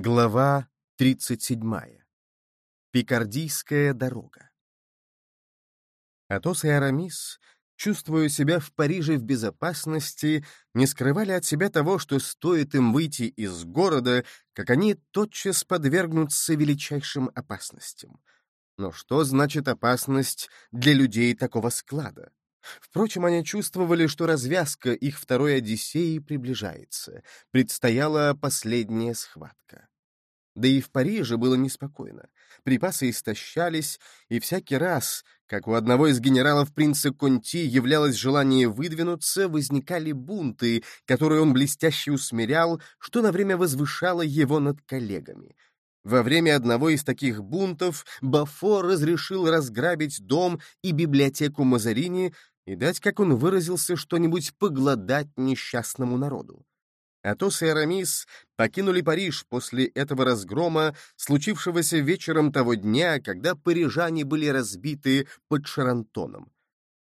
Глава 37. Пикардийская дорога. Атос и Арамис, чувствуя себя в Париже в безопасности, не скрывали от себя того, что стоит им выйти из города, как они тотчас подвергнутся величайшим опасностям. Но что значит опасность для людей такого склада? Впрочем, они чувствовали, что развязка их второй Одиссеи приближается. Предстояла последняя схватка. Да и в Париже было неспокойно. Припасы истощались, и всякий раз, как у одного из генералов принца Конти являлось желание выдвинуться, возникали бунты, которые он блестяще усмирял, что на время возвышало его над коллегами. Во время одного из таких бунтов Бафо разрешил разграбить дом и библиотеку Мазарини и дать, как он выразился, что-нибудь погладать несчастному народу. Атос и Арамис покинули Париж после этого разгрома, случившегося вечером того дня, когда парижане были разбиты под Шарантоном.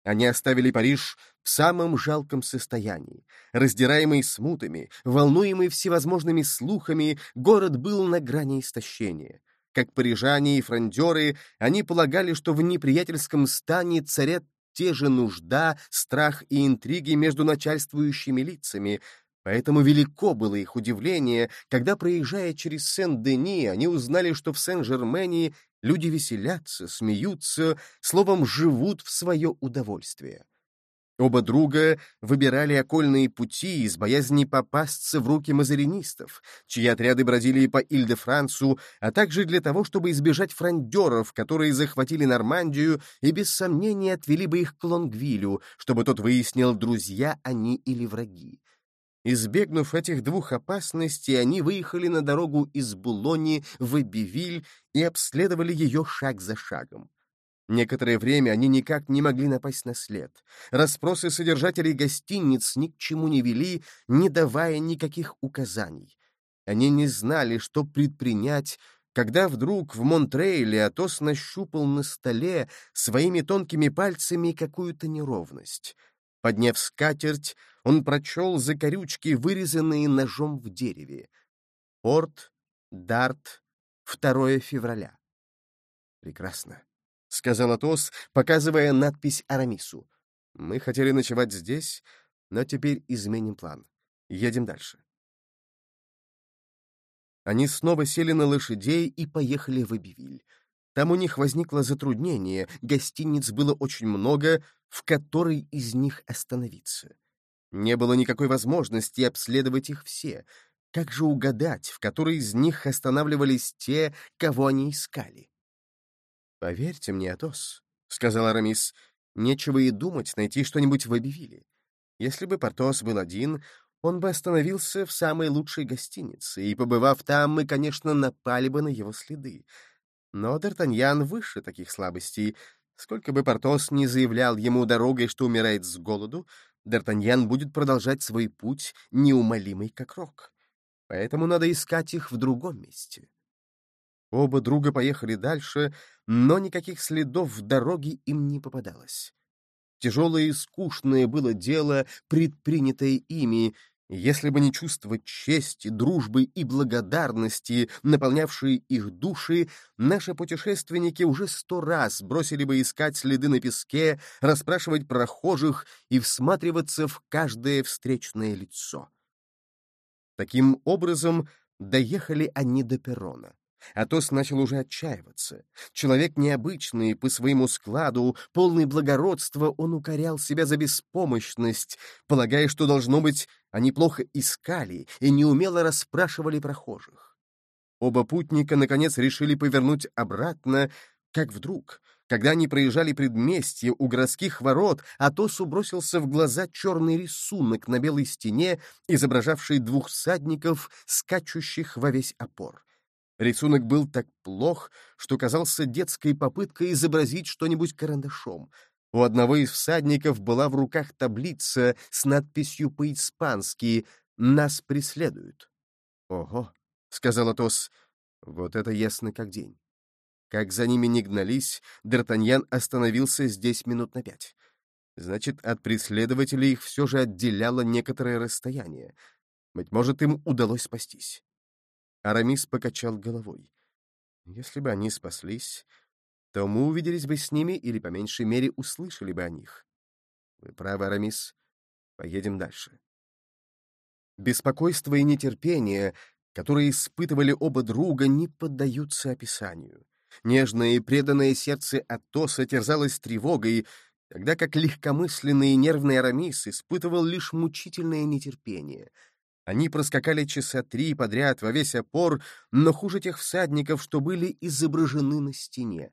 Они оставили Париж в самом жалком состоянии. Раздираемый смутами, волнуемый всевозможными слухами, город был на грани истощения. Как парижане и фрондеры, они полагали, что в неприятельском стане царят те же нужда, страх и интриги между начальствующими лицами, Поэтому велико было их удивление, когда, проезжая через Сен-Дени, они узнали, что в Сен-Жермене люди веселятся, смеются, словом, живут в свое удовольствие. Оба друга выбирали окольные пути из боязни попасться в руки мазаринистов, чьи отряды бродили по Иль-де-Францу, а также для того, чтобы избежать фрондеров, которые захватили Нормандию и без сомнения отвели бы их к Лонгвилю, чтобы тот выяснил, друзья они или враги. Избегнув этих двух опасностей, они выехали на дорогу из Булони в Эбивиль и обследовали ее шаг за шагом. Некоторое время они никак не могли напасть на след. Расспросы содержателей гостиниц ни к чему не вели, не давая никаких указаний. Они не знали, что предпринять, когда вдруг в Монтрейле Атос нащупал на столе своими тонкими пальцами какую-то неровность. Подняв скатерть, он прочел закорючки, вырезанные ножом в дереве. Порт, Дарт, 2 февраля. «Прекрасно», — сказал Атос, показывая надпись Арамису. «Мы хотели ночевать здесь, но теперь изменим план. Едем дальше». Они снова сели на лошадей и поехали в Эбивиль. Там у них возникло затруднение, гостиниц было очень много, в которой из них остановиться. Не было никакой возможности обследовать их все. Как же угадать, в которой из них останавливались те, кого они искали? «Поверьте мне, Атос», — сказал Арамис, — «нечего и думать найти что-нибудь в Абивиле. Если бы Портос был один, он бы остановился в самой лучшей гостинице, и, побывав там, мы, конечно, напали бы на его следы. Но Д'Артаньян выше таких слабостей. Сколько бы Портос не заявлял ему дорогой, что умирает с голоду, Д'Артаньян будет продолжать свой путь, неумолимый как рок. Поэтому надо искать их в другом месте. Оба друга поехали дальше, но никаких следов в дороге им не попадалось. Тяжелое и скучное было дело, предпринятое ими, если бы не чувство чести, дружбы и благодарности, наполнявшие их души, наши путешественники уже сто раз бросили бы искать следы на песке, расспрашивать прохожих и всматриваться в каждое встречное лицо. Таким образом, доехали они до перрона. Атос начал уже отчаиваться. Человек необычный по своему складу, полный благородства, он укорял себя за беспомощность, полагая, что, должно быть, они плохо искали и неумело расспрашивали прохожих. Оба путника, наконец, решили повернуть обратно, как вдруг, когда они проезжали предместье у городских ворот, Атосу бросился в глаза черный рисунок на белой стене, изображавший двух всадников, скачущих во весь опор. Рисунок был так плох, что казался детской попыткой изобразить что-нибудь карандашом. У одного из всадников была в руках таблица с надписью по-испански «Нас преследуют». «Ого», — сказал Атос, — «вот это ясно как день». Как за ними не гнались, Д'Артаньян остановился здесь минут на пять. Значит, от преследователей их все же отделяло некоторое расстояние. Быть может, им удалось спастись. Арамис покачал головой. Если бы они спаслись, то мы увиделись бы с ними или, по меньшей мере, услышали бы о них. Вы правы, Арамис. Поедем дальше. Беспокойство и нетерпение, которые испытывали оба друга, не поддаются описанию. Нежное и преданное сердце Атоса терзалось тревогой, тогда как легкомысленный и нервный Арамис испытывал лишь мучительное нетерпение. Они проскакали часа три подряд во весь опор, но хуже тех всадников, что были изображены на стене.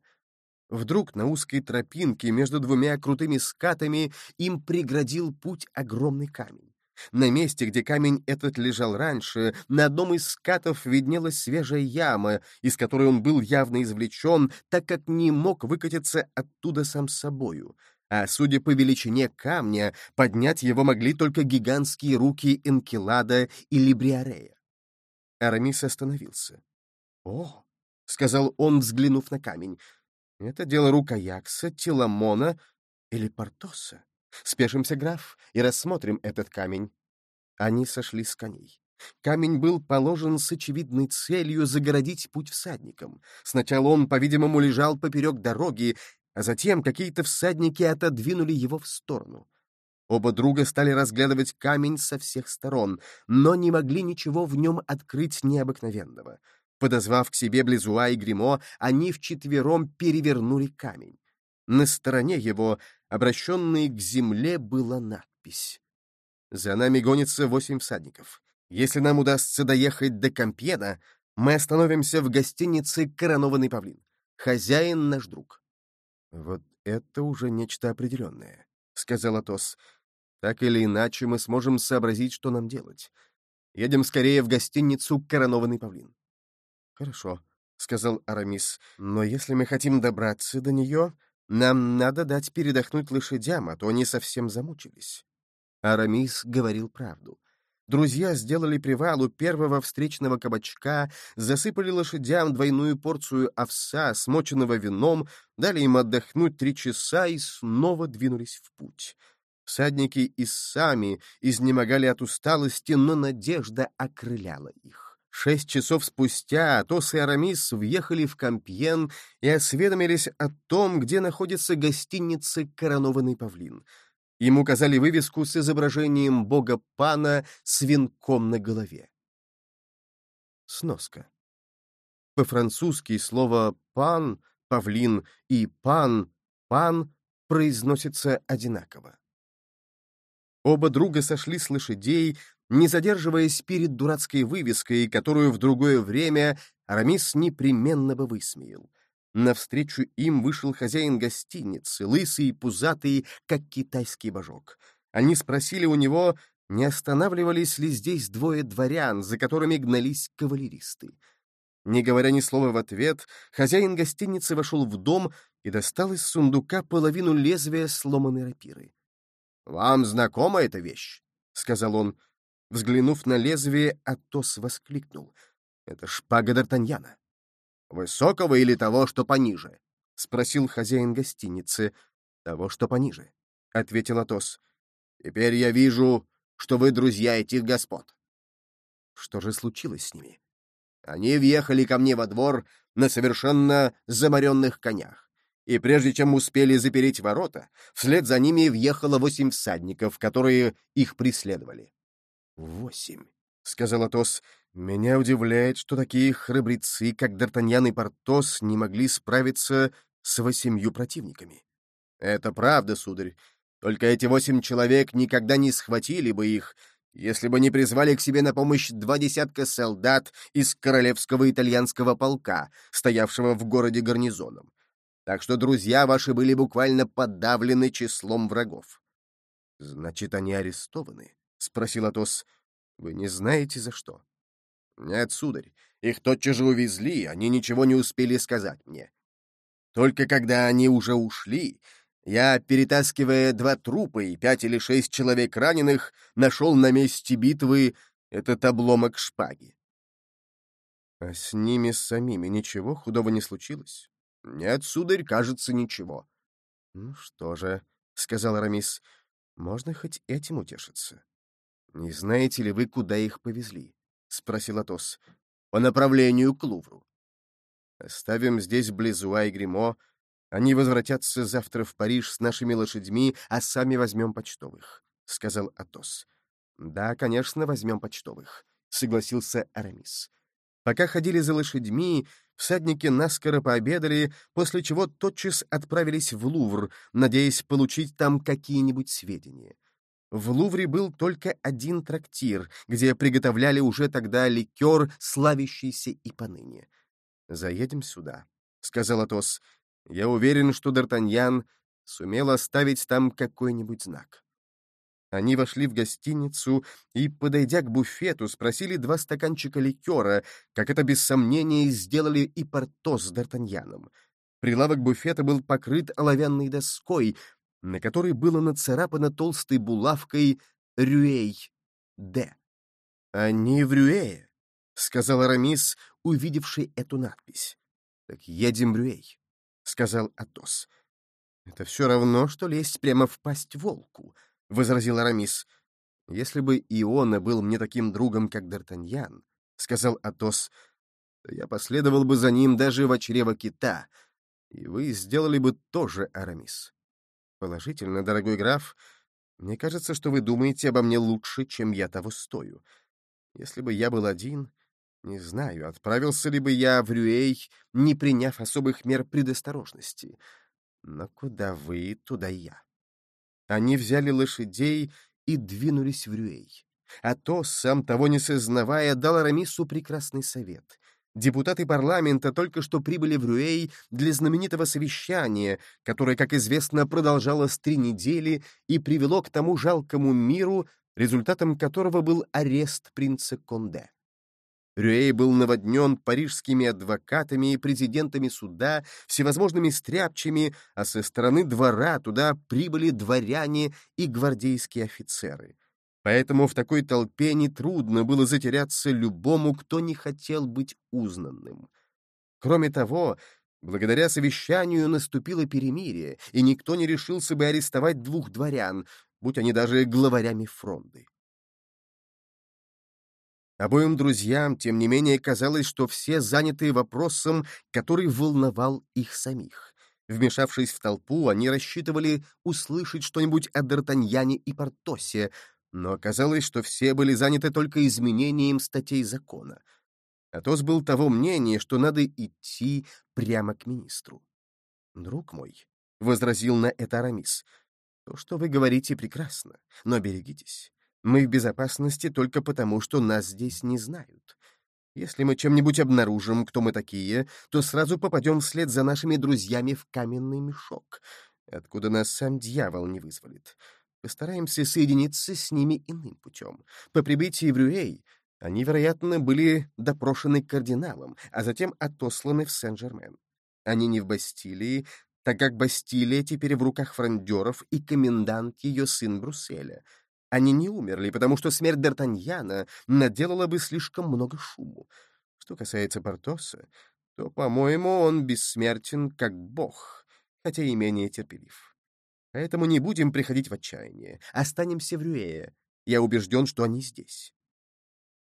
Вдруг на узкой тропинке между двумя крутыми скатами им преградил путь огромный камень. На месте, где камень этот лежал раньше, на одном из скатов виднелась свежая яма, из которой он был явно извлечен, так как не мог выкатиться оттуда сам собою. А судя по величине камня, поднять его могли только гигантские руки Энкелада и Либриарея. Арамис остановился. «О!» — сказал он, взглянув на камень. «Это дело рук Аякса, Теламона или Портоса. Спешимся, граф, и рассмотрим этот камень». Они сошли с коней. Камень был положен с очевидной целью загородить путь всадникам. Сначала он, по-видимому, лежал поперек дороги, а затем какие-то всадники отодвинули его в сторону. Оба друга стали разглядывать камень со всех сторон, но не могли ничего в нем открыть необыкновенного. Подозвав к себе Близуа и Гримо, они вчетвером перевернули камень. На стороне его, обращенной к земле, была надпись. «За нами гонится восемь всадников. Если нам удастся доехать до Компьена, мы остановимся в гостинице «Коронованный павлин». Хозяин наш друг». «Вот это уже нечто определенное», — сказал Атос. «Так или иначе мы сможем сообразить, что нам делать. Едем скорее в гостиницу «Коронованный павлин». «Хорошо», — сказал Арамис, — «но если мы хотим добраться до нее, нам надо дать передохнуть лошадям, а то они совсем замучились. Арамис говорил правду. Друзья сделали привал у первого встречного кабачка, засыпали лошадям двойную порцию овса, смоченного вином, дали им отдохнуть три часа и снова двинулись в путь. Всадники и сами изнемогали от усталости, но надежда окрыляла их. Шесть часов спустя Атос и Арамис въехали в Кампьен и осведомились о том, где находится гостиница «Коронованный павлин». Им указали вывеску с изображением бога Пана с венком на голове. Сноска. По-французски слово «пан», «павлин» и «пан», «пан» произносятся одинаково. Оба друга сошли с лошадей, не задерживаясь перед дурацкой вывеской, которую в другое время Арамис непременно бы высмеял. Навстречу им вышел хозяин гостиницы, лысый и пузатый, как китайский божок. Они спросили у него, не останавливались ли здесь двое дворян, за которыми гнались кавалеристы. Не говоря ни слова в ответ, хозяин гостиницы вошел в дом и достал из сундука половину лезвия сломанной рапиры. «Вам знакома эта вещь?» — сказал он. Взглянув на лезвие, Атос воскликнул. «Это шпага Д'Артаньяна». «Высокого или того, что пониже?» — спросил хозяин гостиницы. «Того, что пониже», — ответил Атос. «Теперь я вижу, что вы друзья этих господ». Что же случилось с ними? Они въехали ко мне во двор на совершенно заморенных конях. И прежде чем успели запереть ворота, вслед за ними въехало восемь всадников, которые их преследовали. «Восемь», — сказал Атос. «Меня удивляет, что такие храбрецы, как Д'Артаньян и Портос, не могли справиться с восемью противниками». «Это правда, сударь. Только эти восемь человек никогда не схватили бы их, если бы не призвали к себе на помощь два десятка солдат из королевского итальянского полка, стоявшего в городе гарнизоном. Так что друзья ваши были буквально подавлены числом врагов». «Значит, они арестованы?» — спросил Атос. — Вы не знаете, за что? — Нет, сударь, их тотчас же увезли, они ничего не успели сказать мне. Только когда они уже ушли, я, перетаскивая два трупа и пять или шесть человек раненых, нашел на месте битвы этот обломок шпаги. — А с ними самими ничего худого не случилось? — Нет, сударь, кажется, ничего. — Ну что же, — сказал Арамис, — можно хоть этим утешиться. «Не знаете ли вы, куда их повезли?» — спросил Атос. по направлению к Лувру. Оставим здесь Близуа и Гримо. Они возвратятся завтра в Париж с нашими лошадьми, а сами возьмем почтовых», — сказал Атос. «Да, конечно, возьмем почтовых», — согласился Арамис. Пока ходили за лошадьми, всадники наскоро пообедали, после чего тотчас отправились в Лувр, надеясь получить там какие-нибудь сведения. В Лувре был только один трактир, где приготовляли уже тогда ликер, славящийся и поныне. «Заедем сюда», — сказал Атос. «Я уверен, что Д'Артаньян сумел оставить там какой-нибудь знак». Они вошли в гостиницу и, подойдя к буфету, спросили два стаканчика ликера, как это без сомнения сделали и Портос с Д'Артаньяном. Прилавок буфета был покрыт оловянной доской, на которой было нацарапано толстой булавкой «Рюэй Д». «Они в Рюэе», — сказал Арамис, увидевший эту надпись. «Так едем в Рюэй», — сказал Атос. «Это все равно, что лезть прямо в пасть волку», — возразил Арамис. «Если бы Иона был мне таким другом, как Д'Артаньян», — сказал Атос, — «то я последовал бы за ним даже в чрево кита, и вы сделали бы тоже, Арамис». Положительно, дорогой граф, мне кажется, что вы думаете обо мне лучше, чем я того стою. Если бы я был один, не знаю, отправился ли бы я в Рюэй, не приняв особых мер предосторожности. Но куда вы, туда я. Они взяли лошадей и двинулись в Рюэй. А то, сам того не сознавая, дал Арамису прекрасный совет. Депутаты парламента только что прибыли в Рюэй для знаменитого совещания, которое, как известно, продолжалось три недели и привело к тому жалкому миру, результатом которого был арест принца Конде. Рюэй был наводнен парижскими адвокатами и президентами суда, всевозможными стряпчими, а со стороны двора туда прибыли дворяне и гвардейские офицеры. Поэтому в такой толпе нетрудно было затеряться любому, кто не хотел быть узнанным. Кроме того, благодаря совещанию наступило перемирие, и никто не решился бы арестовать двух дворян, будь они даже главарями фронды. Обоим друзьям, тем не менее, казалось, что все заняты вопросом, который волновал их самих. Вмешавшись в толпу, они рассчитывали услышать что-нибудь о Д'Артаньяне и Портосе, но оказалось, что все были заняты только изменением статей закона. Атос был того мнения, что надо идти прямо к министру. «Друг мой», — возразил на это Арамис, — «то, что вы говорите, прекрасно, но берегитесь. Мы в безопасности только потому, что нас здесь не знают. Если мы чем-нибудь обнаружим, кто мы такие, то сразу попадем вслед за нашими друзьями в каменный мешок, откуда нас сам дьявол не вызволит. Постараемся соединиться с ними иным путем. По прибытии в Рюэй они, вероятно, были допрошены кардиналом, а затем отосланы в Сен-Жермен. Они не в Бастилии, так как Бастилия теперь в руках фрондеров и комендант ее сын Брусселя. Они не умерли, потому что смерть Д'Артаньяна наделала бы слишком много шуму. Что касается Портоса, то, по-моему, он бессмертен как бог, хотя и менее терпелив. Поэтому не будем приходить в отчаяние. Останемся в Рюэе. Я убежден, что они здесь.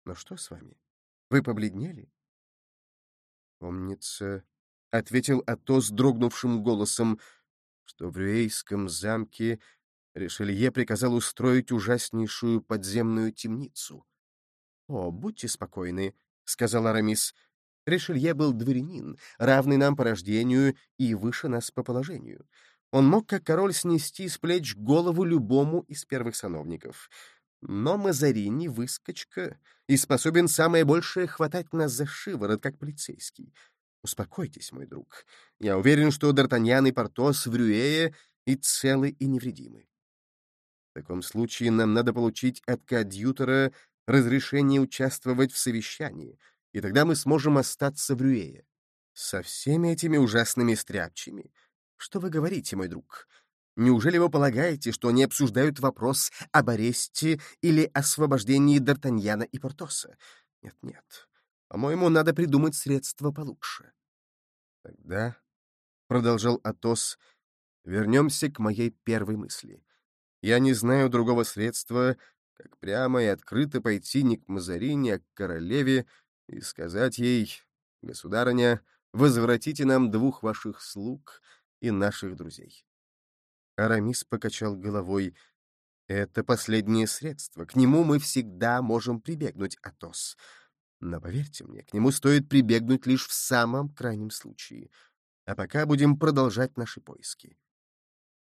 Но что с вами? Вы побледнели? Помнится, — ответил Атос дрогнувшим голосом, что в Рюэйском замке Ришелье приказал устроить ужаснейшую подземную темницу. — О, будьте спокойны, — сказал Арамис. Ришелье был дворянин, равный нам по рождению и выше нас по положению. Он мог, как король, снести с плеч голову любому из первых сановников. Но Мазарини — выскочка и способен самое большее хватать нас за шиворот, как полицейский. Успокойтесь, мой друг. Я уверен, что Д'Артаньян и Портос в Рюэе и целы, и невредимы. В таком случае нам надо получить от коадьютора разрешение участвовать в совещании, и тогда мы сможем остаться в Рюэе. Со всеми этими ужасными стряпчими — что вы говорите, мой друг? Неужели вы полагаете, что они обсуждают вопрос об аресте или освобождении Д'Артаньяна и Портоса? Нет-нет. По-моему, надо придумать средства получше. Тогда, — продолжал Атос, — вернемся к моей первой мысли. Я не знаю другого средства, как прямо и открыто пойти не к Мазарине, а к королеве и сказать ей, государыня, возвратите нам двух ваших слуг и наших друзей. Арамис покачал головой. «Это последнее средство. К нему мы всегда можем прибегнуть, Атос. Но поверьте мне, к нему стоит прибегнуть лишь в самом крайнем случае. А пока будем продолжать наши поиски».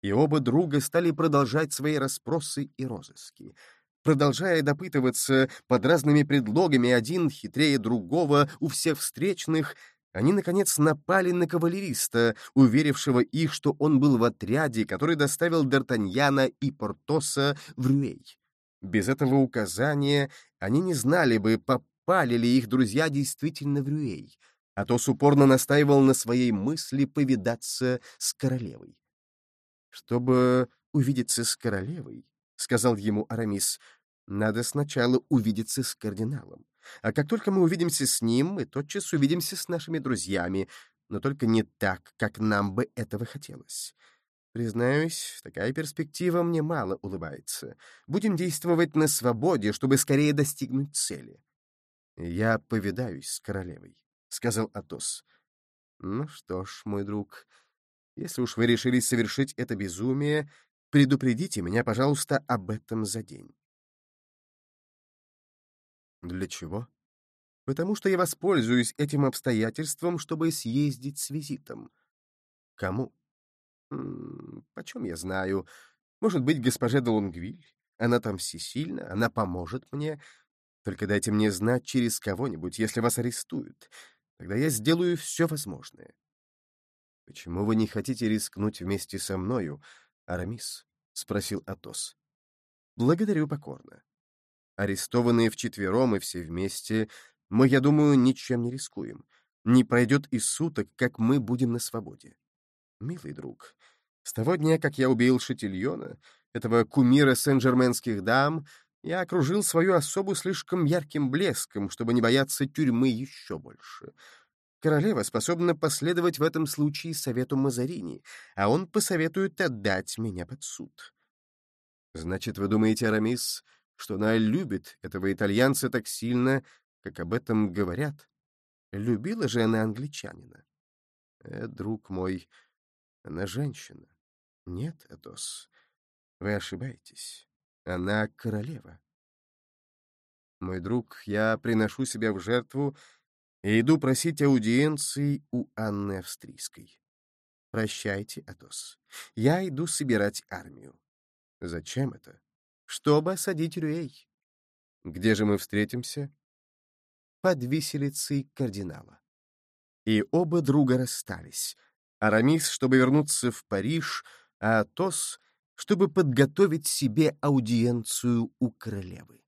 И оба друга стали продолжать свои расспросы и розыски. Продолжая допытываться под разными предлогами один хитрее другого у всех встречных, они, наконец, напали на кавалериста, уверившего их, что он был в отряде, который доставил Д'Артаньяна и Портоса в Рюэй. Без этого указания они не знали бы, попали ли их друзья действительно в Рюэй. Атос упорно настаивал на своей мысли повидаться с королевой. «Чтобы увидеться с королевой», — сказал ему Арамис, — «надо сначала увидеться с кардиналом. А как только мы увидимся с ним, мы тотчас увидимся с нашими друзьями, но только не так, как нам бы этого хотелось. Признаюсь, такая перспектива мне мало улыбается. Будем действовать на свободе, чтобы скорее достигнуть цели. «Я повидаюсь с королевой», — сказал Атос. «Ну что ж, мой друг, если уж вы решили совершить это безумие, предупредите меня, пожалуйста, об этом за день. Для чего? Потому что я воспользуюсь этим обстоятельством, чтобы съездить с визитом. Кому? М -м, почем я знаю? Может быть, госпоже де Лонгвиль? Она там всесильна, она поможет мне. Только дайте мне знать через кого-нибудь, если вас арестуют. Тогда я сделаю все возможное. Почему вы не хотите рискнуть вместе со мною, Арамис? — спросил Атос. Благодарю покорно. Арестованные вчетвером и все вместе, мы, я думаю, ничем не рискуем. Не пройдет и суток, как мы будем на свободе. Милый друг, с того дня, как я убил Шатильона, этого кумира сен-жерменских дам, я окружил свою особу слишком ярким блеском, чтобы не бояться тюрьмы еще больше. Королева способна последовать в этом случае совету Мазарини, а он посоветует отдать меня под суд. Значит, вы думаете, Арамис, что она любит этого итальянца так сильно, как об этом говорят. Любила же она англичанина. Э, друг мой, она женщина. Нет, Атос, вы ошибаетесь. Она королева. Мой друг, я приношу себя в жертву и иду просить аудиенции у Анны Австрийской. Прощайте, Атос. Я иду собирать армию. Зачем это? Чтобы осадить Рюэй. Где же мы встретимся? Под виселицей кардинала. И оба друга расстались. Арамис, чтобы вернуться в Париж, а Атос, чтобы подготовить себе аудиенцию у королевы.